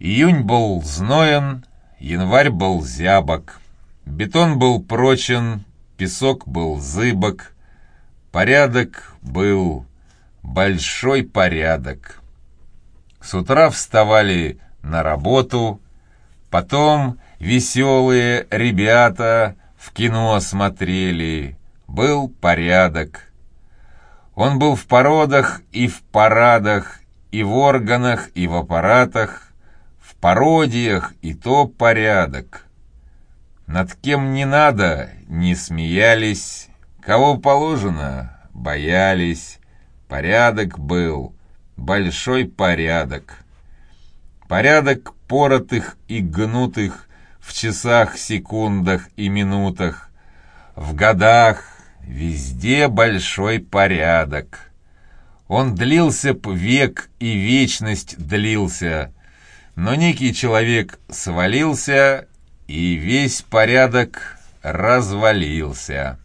Июнь был зноен, январь был зябок. Бетон был прочен, песок был зыбок. Порядок был, большой порядок. С утра вставали на работу, потом веселые ребята в кино смотрели. Был порядок. Он был в породах и в парадах, и в органах, и в аппаратах, в пародиях, и то порядок. Над кем не надо, не смеялись, кого положено, боялись. Порядок был, большой порядок. Порядок поротых и гнутых в часах, секундах и минутах, в годах, везде большой порядок. Он длился б век и вечность длился, но некий человек свалился, и весь порядок развалился.